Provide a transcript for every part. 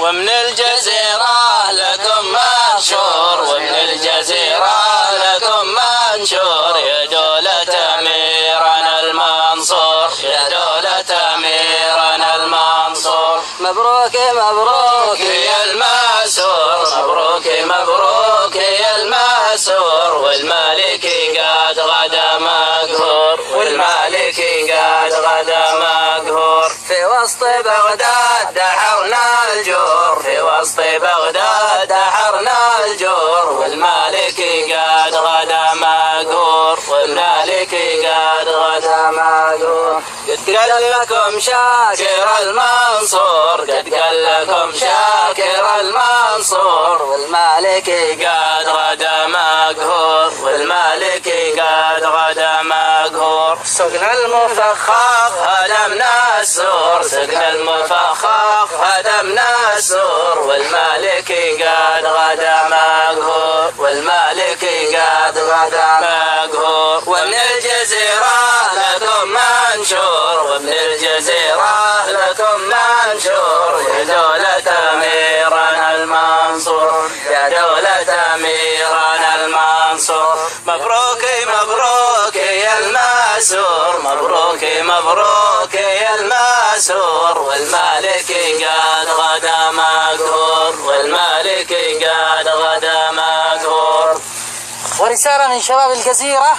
ومن الجزيرة لكم منشور ومن الجزيرة لكم منشور. يا دولة أميرنا المنصور يا دولة أميرنا المنصور. مبروك مبروك يا الماسور مبروك مبروك يا الماسور والمالك قد غدا مقهور والمالك قد وسط بغداد دحرنا الجور. في وسط بغداد دحرنا الجور. والمالك قد غدا مقهور والمالك قد غدا مقهور قد قال لكم شاكر المنصور. قد قال لكم شاكر المنصور. والمالك قد غدا مقهور والمالك قد غدا مقهور سقنا المفخخ هدمنا السور. سقنا المفخخ هدمنا السور والمالك قد غدا مقهور والمالك قد غدا مقهور. ومن الجزيرة لكم منشور ومن الجزيرة لكم منشور. يا دولة أميرنا المنصور يا دولة أميرنا المنصور. مبروك مبروك يا الماسور مبروك مبروك يا الماسور والمالك قد غدا مقهور والمالك قد غدا مقهور. ورسالة من شباب الجزيرة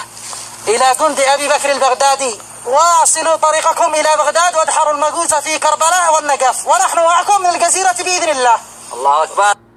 إلى جند أبي بكر البغدادي. واصلوا طريقكم إلى بغداد وادحروا المجوس في كربلاء والنجف. ونحن معكم من الجزيرة بإذن الله. الله أكبر.